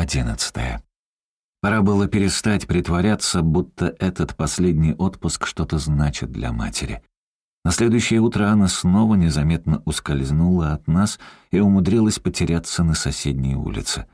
одиннадцатое. Пора было перестать притворяться, будто этот последний отпуск что-то значит для матери. На следующее утро она снова незаметно ускользнула от нас и умудрилась потеряться на соседней улице.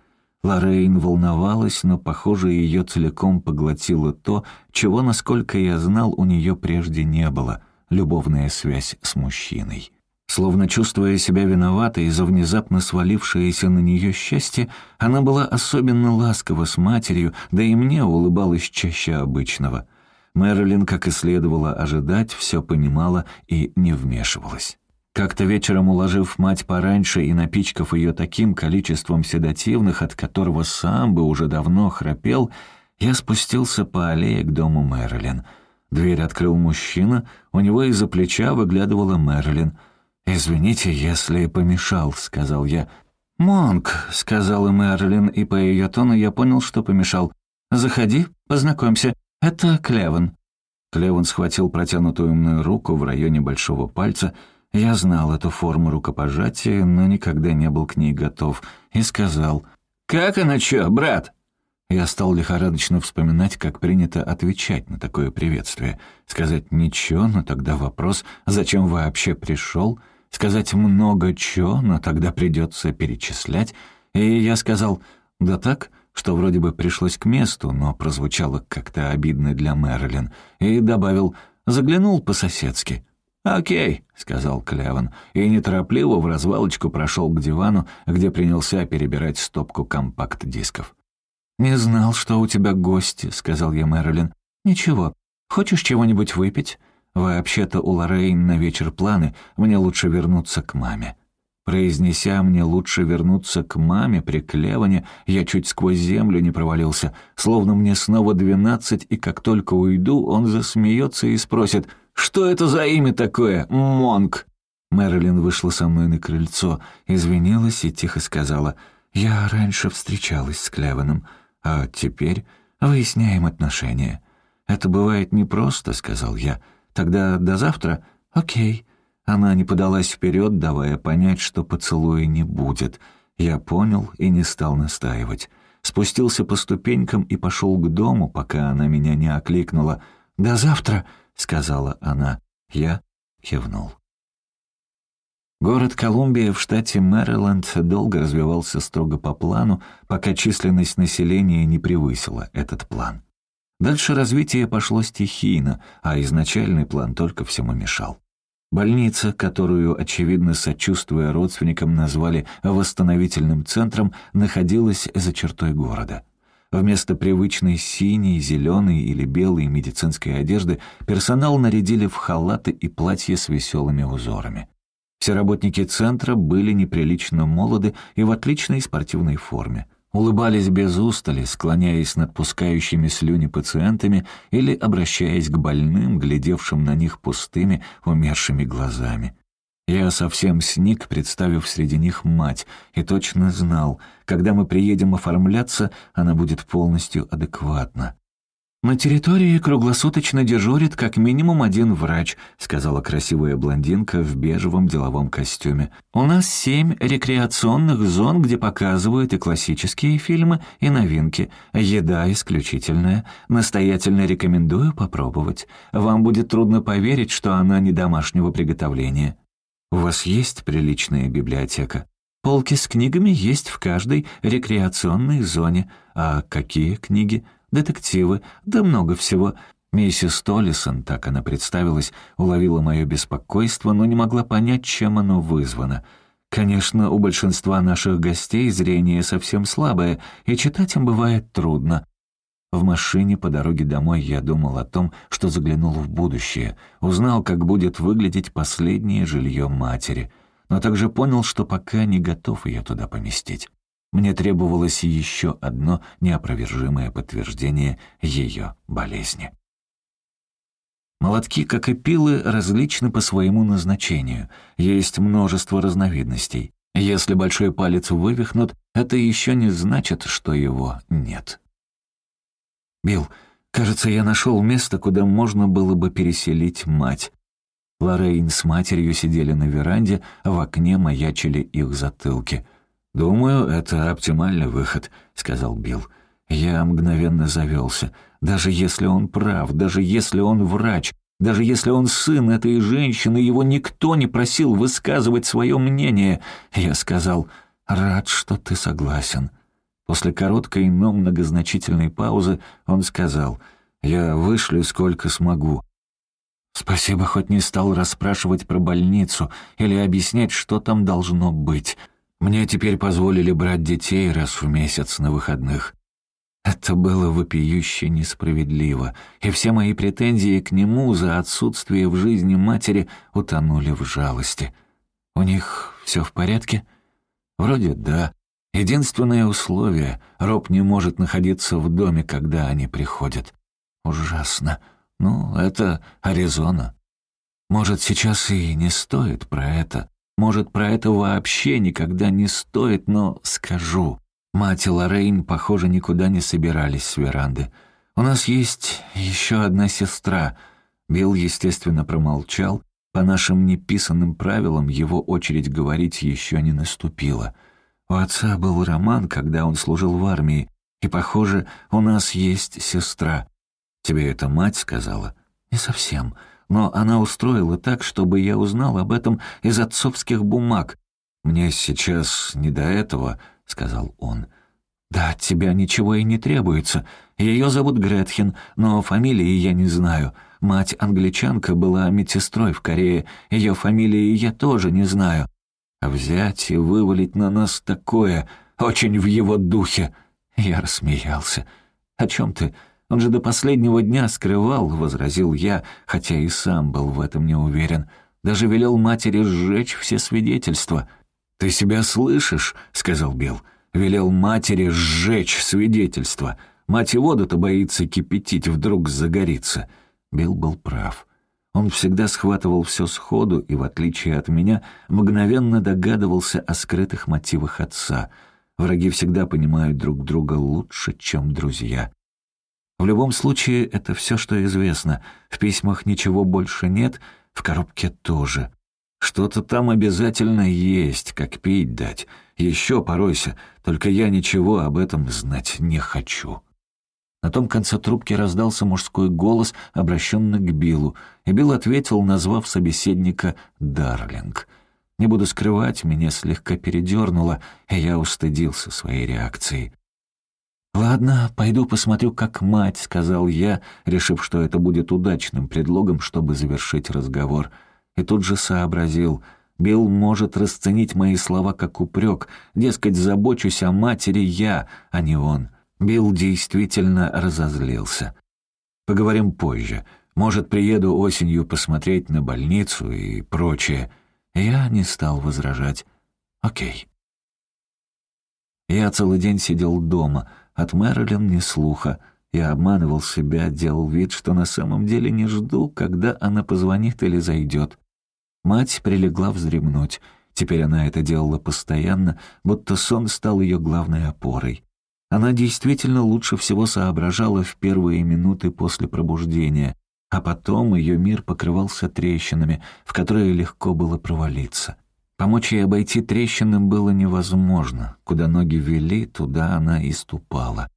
Лоррейн волновалась, но, похоже, ее целиком поглотило то, чего, насколько я знал, у нее прежде не было — любовная связь с мужчиной. Словно чувствуя себя виноватой за внезапно свалившееся на нее счастье, она была особенно ласкова с матерью, да и мне улыбалась чаще обычного. Мэрилин, как и следовало ожидать, все понимала и не вмешивалась. Как-то вечером, уложив мать пораньше и напичкав ее таким количеством седативных, от которого сам бы уже давно храпел, я спустился по аллее к дому Мэрилин. Дверь открыл мужчина, у него из-за плеча выглядывала Мэрилин. «Извините, если помешал», — сказал я. «Монк», — сказала Мэрилин, и по ее тону я понял, что помешал. «Заходи, познакомься, это Клеван». Клеван схватил протянутую мной руку в районе большого пальца — я знал эту форму рукопожатия, но никогда не был к ней готов, и сказал «Как она чё, брат?» Я стал лихорадочно вспоминать, как принято отвечать на такое приветствие. Сказать «ничего», но тогда вопрос «зачем вообще пришел?» Сказать «много чё», но тогда придется перечислять. И я сказал «да так», что вроде бы пришлось к месту, но прозвучало как-то обидно для Мэрилин, и добавил «заглянул по-соседски». «Окей», — сказал Клеван, и неторопливо в развалочку прошел к дивану, где принялся перебирать стопку компакт-дисков. «Не знал, что у тебя гости», — сказал я Мэрилин. «Ничего. Хочешь чего-нибудь выпить? Вообще-то у Лоррейн на вечер планы, мне лучше вернуться к маме». Произнеся «мне лучше вернуться к маме» при Клеване, я чуть сквозь землю не провалился, словно мне снова двенадцать, и как только уйду, он засмеется и спросит — «Что это за имя такое, Монк?» Мэрилин вышла со мной на крыльцо, извинилась и тихо сказала, «Я раньше встречалась с Клеваном, а теперь выясняем отношения». «Это бывает непросто», — сказал я. «Тогда до завтра?» «Окей». Она не подалась вперед, давая понять, что поцелуя не будет. Я понял и не стал настаивать. Спустился по ступенькам и пошел к дому, пока она меня не окликнула. «До завтра!» — сказала она. Я кивнул. Город Колумбия в штате Мэриленд долго развивался строго по плану, пока численность населения не превысила этот план. Дальше развитие пошло стихийно, а изначальный план только всему мешал. Больница, которую, очевидно, сочувствуя родственникам, назвали восстановительным центром, находилась за чертой города — Вместо привычной синей, зеленой или белой медицинской одежды персонал нарядили в халаты и платья с веселыми узорами. Все работники центра были неприлично молоды и в отличной спортивной форме. Улыбались без устали, склоняясь над пускающими слюни пациентами или обращаясь к больным, глядевшим на них пустыми, умершими глазами. Я совсем сник, представив среди них мать, и точно знал, когда мы приедем оформляться, она будет полностью адекватна. «На территории круглосуточно дежурит как минимум один врач», сказала красивая блондинка в бежевом деловом костюме. «У нас семь рекреационных зон, где показывают и классические фильмы, и новинки. Еда исключительная. Настоятельно рекомендую попробовать. Вам будет трудно поверить, что она не домашнего приготовления». У вас есть приличная библиотека? Полки с книгами есть в каждой рекреационной зоне. А какие книги? Детективы, да много всего. Миссис Толлисон, так она представилась, уловила мое беспокойство, но не могла понять, чем оно вызвано. Конечно, у большинства наших гостей зрение совсем слабое, и читать им бывает трудно. В машине по дороге домой я думал о том, что заглянул в будущее, узнал, как будет выглядеть последнее жилье матери, но также понял, что пока не готов ее туда поместить. Мне требовалось еще одно неопровержимое подтверждение ее болезни. Молотки, как и пилы, различны по своему назначению. Есть множество разновидностей. Если большой палец вывихнут, это еще не значит, что его нет. «Билл, кажется, я нашел место, куда можно было бы переселить мать». Лоррейн с матерью сидели на веранде, в окне маячили их затылки. «Думаю, это оптимальный выход», — сказал Билл. Я мгновенно завелся. Даже если он прав, даже если он врач, даже если он сын этой женщины, его никто не просил высказывать свое мнение. Я сказал, «Рад, что ты согласен». После короткой, но многозначительной паузы он сказал, «Я вышлю сколько смогу». Спасибо, хоть не стал расспрашивать про больницу или объяснять, что там должно быть. Мне теперь позволили брать детей раз в месяц на выходных. Это было вопиюще несправедливо, и все мои претензии к нему за отсутствие в жизни матери утонули в жалости. У них все в порядке? Вроде да. Единственное условие — Роб не может находиться в доме, когда они приходят. Ужасно. Ну, это Аризона. Может, сейчас и не стоит про это. Может, про это вообще никогда не стоит, но скажу. Мать и Лоррейн, похоже, никуда не собирались с веранды. «У нас есть еще одна сестра». Билл, естественно, промолчал. По нашим неписанным правилам его очередь говорить еще не наступила. У отца был роман, когда он служил в армии, и, похоже, у нас есть сестра. «Тебе это мать сказала?» «Не совсем. Но она устроила так, чтобы я узнал об этом из отцовских бумаг. Мне сейчас не до этого», — сказал он. «Да от тебя ничего и не требуется. Ее зовут Гретхен, но фамилии я не знаю. Мать англичанка была медсестрой в Корее. Ее фамилии я тоже не знаю. А взять и вывалить на нас такое очень в его духе». Я рассмеялся. «О чем ты? Он же до последнего дня скрывал», — возразил я, хотя и сам был в этом не уверен. Даже велел матери сжечь все свидетельства. «Ты себя слышишь?» — сказал Билл. Велел матери сжечь свидетельство. Мать и воду-то боится кипятить, вдруг загорится. Билл был прав. Он всегда схватывал все сходу и, в отличие от меня, мгновенно догадывался о скрытых мотивах отца. Враги всегда понимают друг друга лучше, чем друзья. В любом случае, это все, что известно. В письмах ничего больше нет, в коробке тоже. Что-то там обязательно есть, как пить дать. Еще поройся, только я ничего об этом знать не хочу». На том конце трубки раздался мужской голос, обращенный к Биллу, и Билл ответил, назвав собеседника «Дарлинг». Не буду скрывать, меня слегка передернуло, и я устыдился своей реакцией. «Ладно, пойду посмотрю, как мать», — сказал я, решив, что это будет удачным предлогом, чтобы завершить разговор — и тут же сообразил. Билл может расценить мои слова как упрек, дескать, забочусь о матери я, а не он. Билл действительно разозлился. Поговорим позже. Может, приеду осенью посмотреть на больницу и прочее. Я не стал возражать. Окей. Я целый день сидел дома. От Мэрилин ни слуха. Я обманывал себя, делал вид, что на самом деле не жду, когда она позвонит или зайдет. Мать прилегла вздремнуть. Теперь она это делала постоянно, будто сон стал ее главной опорой. Она действительно лучше всего соображала в первые минуты после пробуждения, а потом ее мир покрывался трещинами, в которые легко было провалиться. Помочь ей обойти трещины было невозможно. Куда ноги вели, туда она и ступала.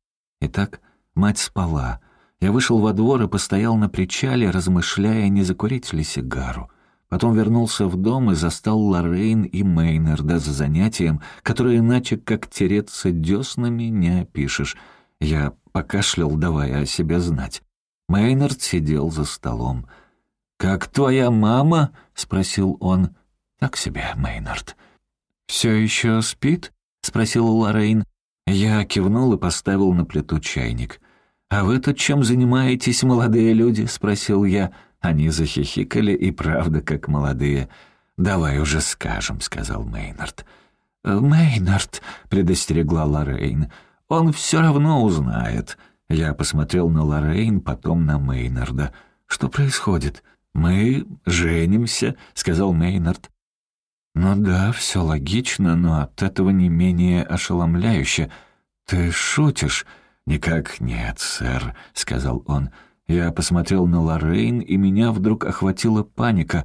Итак, мать спала. Я вышел во двор и постоял на причале, размышляя, не закурить ли сигару. Потом вернулся в дом и застал Лоррейн и Мейнерда за занятием, которое иначе как тереться деснами не опишешь. Я покашлял, давая о себе знать. Мейнард сидел за столом. «Как твоя мама?» — спросил он. «Так себе, Мейнард». «Все еще спит?» — спросил Лоррейн. Я кивнул и поставил на плиту чайник. «А вы тут чем занимаетесь, молодые люди?» — спросил я. Они захихикали и правда как молодые. «Давай уже скажем», — сказал Мейнард. «Э, «Мейнард», — предостерегла Лоррейн, — «он все равно узнает». Я посмотрел на Лоррейн, потом на Мейнарда. «Что происходит?» «Мы женимся», — сказал Мейнард. «Ну да, все логично, но от этого не менее ошеломляюще. Ты шутишь?» «Никак нет, сэр», — сказал он. Я посмотрел на Лоррейн, и меня вдруг охватила паника.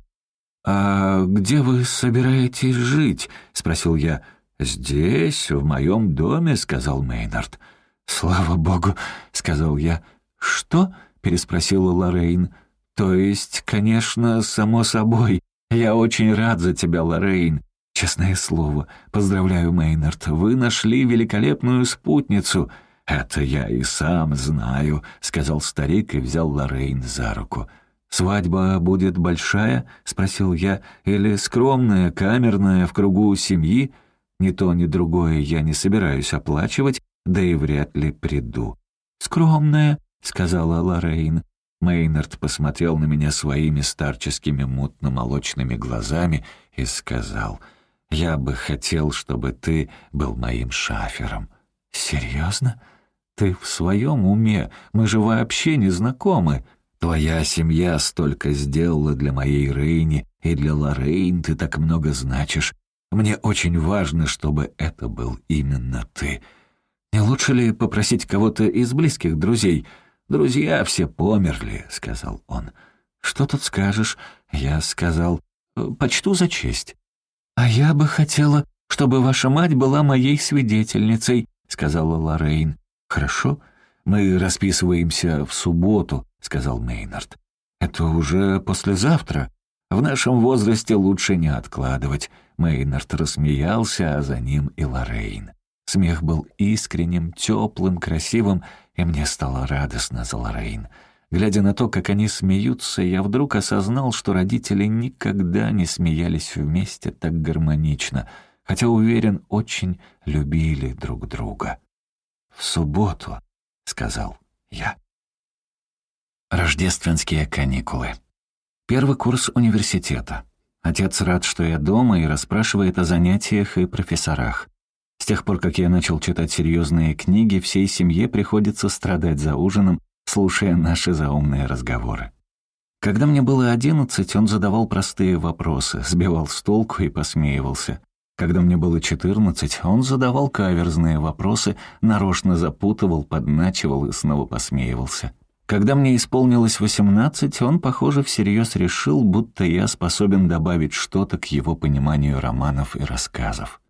«А где вы собираетесь жить?» — спросил я. «Здесь, в моем доме», — сказал Мейнард. «Слава богу», — сказал я. «Что?» — переспросила Лоррейн. «То есть, конечно, само собой. Я очень рад за тебя, Лоррейн. Честное слово, поздравляю, Мейнард, вы нашли великолепную спутницу». «Это я и сам знаю», — сказал старик и взял Лоррейн за руку. «Свадьба будет большая?» — спросил я. «Или скромная, камерная, в кругу семьи?» Ни то, ни другое я не собираюсь оплачивать, да и вряд ли приду. «Скромная», — сказала Лоррейн. Мейнард посмотрел на меня своими старческими мутно-молочными глазами и сказал, «Я бы хотел, чтобы ты был моим шафером». «Серьезно? Ты в своем уме? Мы же вообще не знакомы. Твоя семья столько сделала для моей Рейни, и для Лоррейн ты так много значишь. Мне очень важно, чтобы это был именно ты. Не лучше ли попросить кого-то из близких друзей?» «Друзья все померли», — сказал он. «Что тут скажешь?» — я сказал. «Почту за честь». «А я бы хотела, чтобы ваша мать была моей свидетельницей», — сказала Лоррейн. «Хорошо, мы расписываемся в субботу», — сказал Мейнард. «Это уже послезавтра. В нашем возрасте лучше не откладывать». Мейнард рассмеялся, а за ним и Лоррейн. Смех был искренним, теплым, красивым, и мне стало радостно за Лоррейн. Глядя на то, как они смеются, я вдруг осознал, что родители никогда не смеялись вместе так гармонично, хотя, уверен, очень любили друг друга. «В субботу», — сказал я. Рождественские каникулы. Первый курс университета. Отец рад, что я дома, и расспрашивает о занятиях и профессорах. С тех пор, как я начал читать серьезные книги, всей семье приходится страдать за ужином, слушая наши заумные разговоры. Когда мне было одиннадцать, он задавал простые вопросы, сбивал с толку и посмеивался. Когда мне было четырнадцать, он задавал каверзные вопросы, нарочно запутывал, подначивал и снова посмеивался. Когда мне исполнилось восемнадцать, он, похоже, всерьез решил, будто я способен добавить что-то к его пониманию романов и рассказов.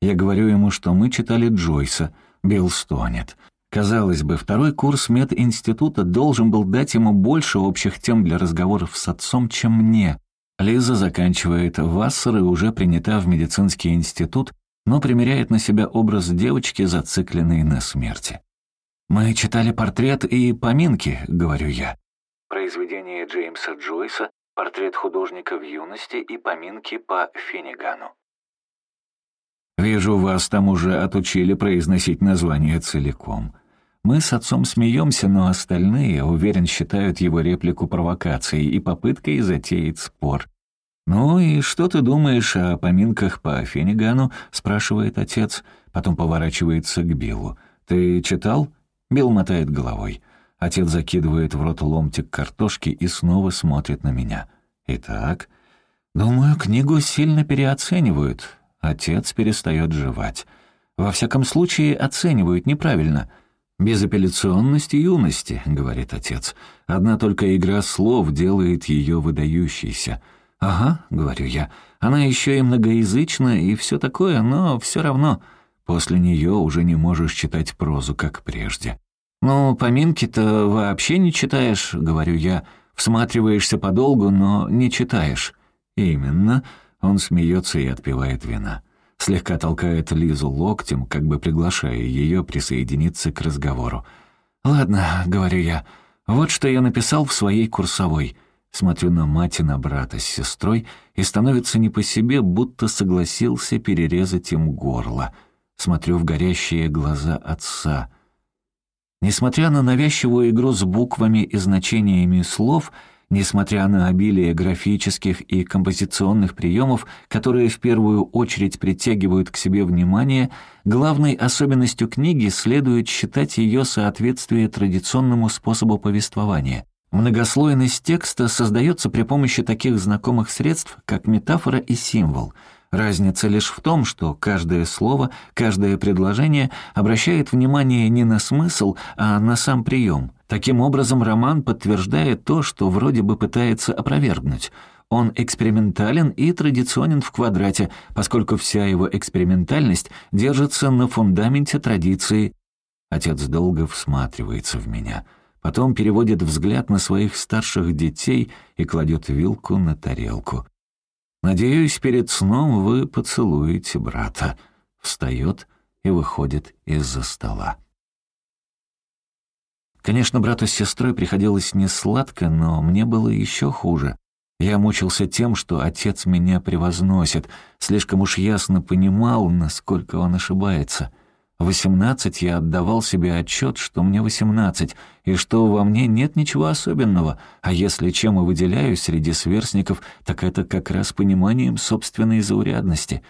Я говорю ему, что мы читали Джойса, Билл стонет. Казалось бы, второй курс мединститута должен был дать ему больше общих тем для разговоров с отцом, чем мне. Лиза заканчивает Вассер и уже принята в медицинский институт, но примеряет на себя образ девочки, зацикленной на смерти. «Мы читали портрет и поминки», — говорю я. Произведение Джеймса Джойса «Портрет художника в юности» и поминки по Финнигану. Вижу, вас там уже отучили произносить название целиком. Мы с отцом смеемся, но остальные, уверен, считают его реплику провокацией и попыткой затеять спор. «Ну и что ты думаешь о поминках по Феннигану?» — спрашивает отец, потом поворачивается к Биллу. «Ты читал?» Билл мотает головой. Отец закидывает в рот ломтик картошки и снова смотрит на меня. «Итак?» «Думаю, книгу сильно переоценивают. Отец перестает жевать. Во всяком случае, оценивают неправильно. «Безапелляционность юности», — говорит отец. «Одна только игра слов делает ее выдающейся». «Ага», — говорю я, — «она еще и многоязычна и все такое, но все равно. После нее уже не можешь читать прозу, как прежде». «Ну, поминки-то вообще не читаешь», — говорю я. «Всматриваешься подолгу, но не читаешь». «Именно», он смеется и отпивает вина. Слегка толкает Лизу локтем, как бы приглашая ее присоединиться к разговору. «Ладно», — говорю я, — «вот что я написал в своей курсовой». Смотрю на мать и на брата с сестрой и становится не по себе, будто согласился перерезать им горло. Смотрю в горящие глаза отца. Несмотря на навязчивую игру с буквами и значениями слов — Несмотря на обилие графических и композиционных приемов, которые в первую очередь притягивают к себе внимание, главной особенностью книги следует считать ее соответствие традиционному способу повествования. Многослойность текста создается при помощи таких знакомых средств, как метафора и символ – Разница лишь в том, что каждое слово, каждое предложение обращает внимание не на смысл, а на сам прием. Таким образом, роман подтверждает то, что вроде бы пытается опровергнуть. Он экспериментален и традиционен в квадрате, поскольку вся его экспериментальность держится на фундаменте традиции. Отец долго всматривается в меня, потом переводит взгляд на своих старших детей и кладет вилку на тарелку. «Надеюсь, перед сном вы поцелуете брата». Встает и выходит из-за стола. Конечно, брату с сестрой приходилось не сладко, но мне было еще хуже. Я мучился тем, что отец меня превозносит, слишком уж ясно понимал, насколько он ошибается. В восемнадцать я отдавал себе отчет, что мне восемнадцать, и что во мне нет ничего особенного, а если чем и выделяюсь среди сверстников, так это как раз пониманием собственной заурядности.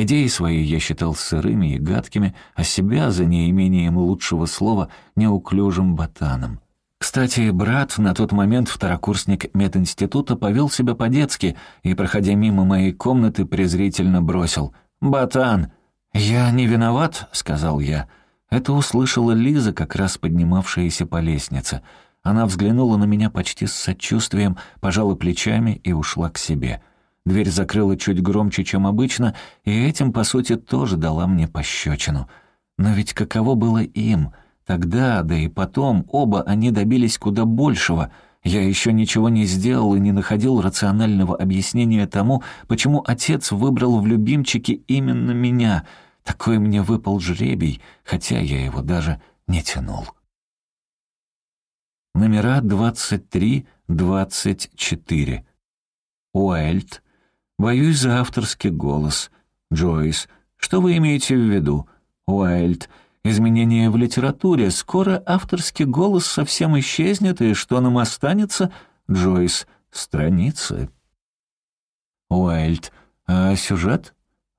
Идеи свои я считал сырыми и гадкими, а себя, за неимением лучшего слова, неуклюжим ботаном. Кстати, брат, на тот момент второкурсник мединститута, повел себя по-детски и, проходя мимо моей комнаты, презрительно бросил «Ботан!» «Я не виноват», — сказал я. Это услышала Лиза, как раз поднимавшаяся по лестнице. Она взглянула на меня почти с сочувствием, пожала плечами и ушла к себе. Дверь закрыла чуть громче, чем обычно, и этим, по сути, тоже дала мне пощечину. Но ведь каково было им — Тогда, да и потом, оба они добились куда большего. Я еще ничего не сделал и не находил рационального объяснения тому, почему отец выбрал в любимчике именно меня. Такой мне выпал жребий, хотя я его даже не тянул. Номера 23-24. Уайльд. Боюсь за авторский голос. Джойс. Что вы имеете в виду? Уайльд. Изменения в литературе. Скоро авторский голос совсем исчезнет, и что нам останется? Джойс. Страницы. Уайльд. А сюжет?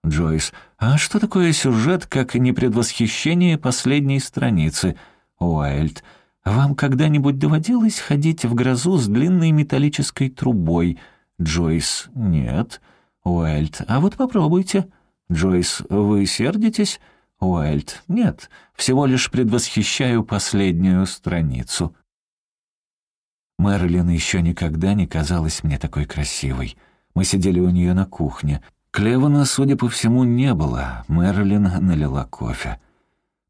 Джойс. А что такое сюжет, как не предвосхищение последней страницы? Уайльд. Вам когда-нибудь доводилось ходить в грозу с длинной металлической трубой? Джойс. Нет. Уайльд. А вот попробуйте. Джойс. Вы сердитесь? Уайльд. «Нет, всего лишь предвосхищаю последнюю страницу». Мэрилин еще никогда не казалась мне такой красивой. Мы сидели у нее на кухне. Клевана, судя по всему, не было. Мэрилин налила кофе.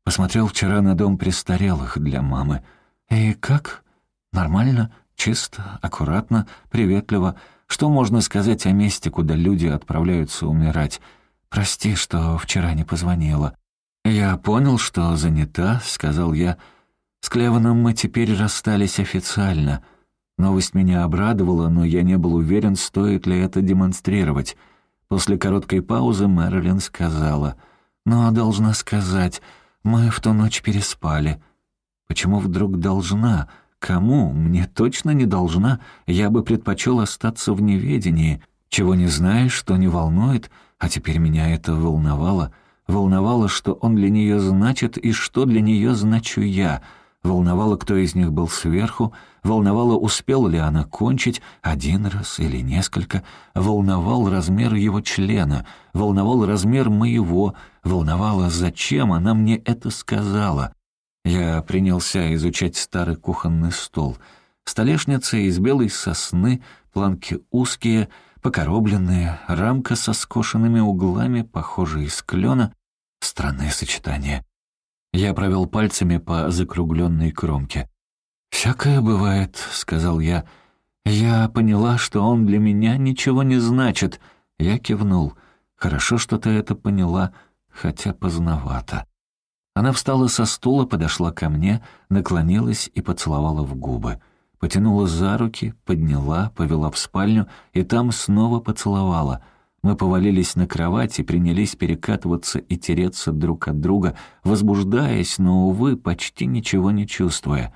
Посмотрел вчера на дом престарелых для мамы. «И как? Нормально, чисто, аккуратно, приветливо. Что можно сказать о месте, куда люди отправляются умирать? Прости, что вчера не позвонила. «Я понял, что занята», — сказал я. «С Клеваном мы теперь расстались официально. Новость меня обрадовала, но я не был уверен, стоит ли это демонстрировать». После короткой паузы Мэрилин сказала. «Но должна сказать, мы в ту ночь переспали». «Почему вдруг должна? Кому? Мне точно не должна. Я бы предпочел остаться в неведении. Чего не знаешь, что не волнует, а теперь меня это волновало». Волновало, что он для нее значит и что для нее значу я. Волновало, кто из них был сверху. Волновало, успела ли она кончить один раз или несколько. Волновал размер его члена. Волновал размер моего. Волновало, зачем она мне это сказала. Я принялся изучать старый кухонный стол. Столешница из белой сосны, планки узкие, покоробленные, рамка со скошенными углами, похожая из клена, Странное сочетание. Я провел пальцами по закругленной кромке. «Всякое бывает», — сказал я. «Я поняла, что он для меня ничего не значит». Я кивнул. «Хорошо, что ты это поняла, хотя поздновато». Она встала со стула, подошла ко мне, наклонилась и поцеловала в губы. Потянула за руки, подняла, повела в спальню и там снова поцеловала — мы повалились на кровать и принялись перекатываться и тереться друг от друга, возбуждаясь, но, увы, почти ничего не чувствуя.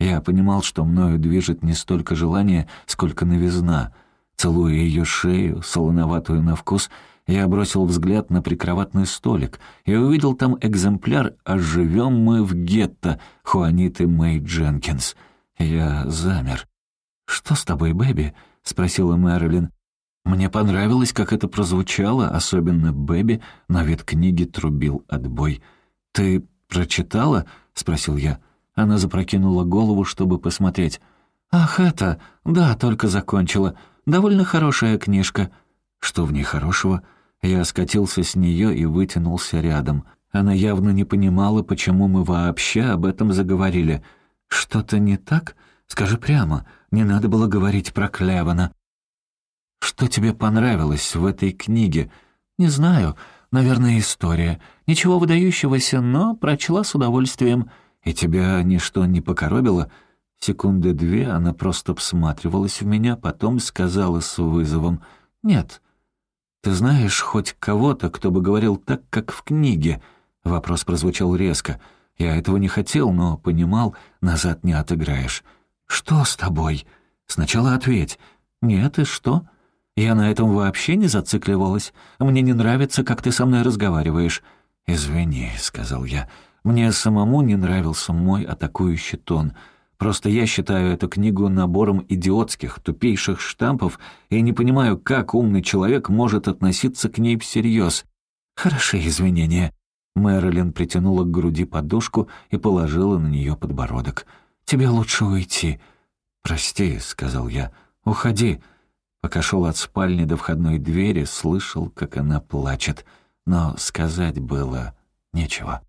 Я понимал, что мною движет не столько желание, сколько новизна. Целуя ее шею, солоноватую на вкус, я бросил взгляд на прикроватный столик и увидел там экземпляр «Оживем мы в гетто» Хуаниты Мэй Дженкинс. Я замер. «Что с тобой, Бэби?» — спросила Мэрилин. Мне понравилось, как это прозвучало, особенно Бэби на вид книги трубил отбой. «Ты прочитала?» — спросил я. Она запрокинула голову, чтобы посмотреть. «Ах, это... Да, только закончила. Довольно хорошая книжка». «Что в ней хорошего?» Я скатился с нее и вытянулся рядом. Она явно не понимала, почему мы вообще об этом заговорили. «Что-то не так? Скажи прямо. Не надо было говорить про Клевана». «Что тебе понравилось в этой книге?» «Не знаю. Наверное, история. Ничего выдающегося, но прочла с удовольствием. И тебя ничто не покоробило?» Секунды две она просто всматривалась в меня, потом сказала с вызовом «Нет». «Ты знаешь хоть кого-то, кто бы говорил так, как в книге?» Вопрос прозвучал резко. Я этого не хотел, но понимал, назад не отыграешь. «Что с тобой?» «Сначала ответь». «Нет, и что?» Я на этом вообще не зацикливалась. Мне не нравится, как ты со мной разговариваешь». «Извини», — сказал я. «Мне самому не нравился мой атакующий тон. Просто я считаю эту книгу набором идиотских, тупейших штампов и не понимаю, как умный человек может относиться к ней всерьез. Хороши извинения». Мэрилин притянула к груди подушку и положила на нее подбородок. «Тебе лучше уйти». «Прости», — сказал я. «Уходи». Пока шел от спальни до входной двери, слышал, как она плачет, но сказать было нечего.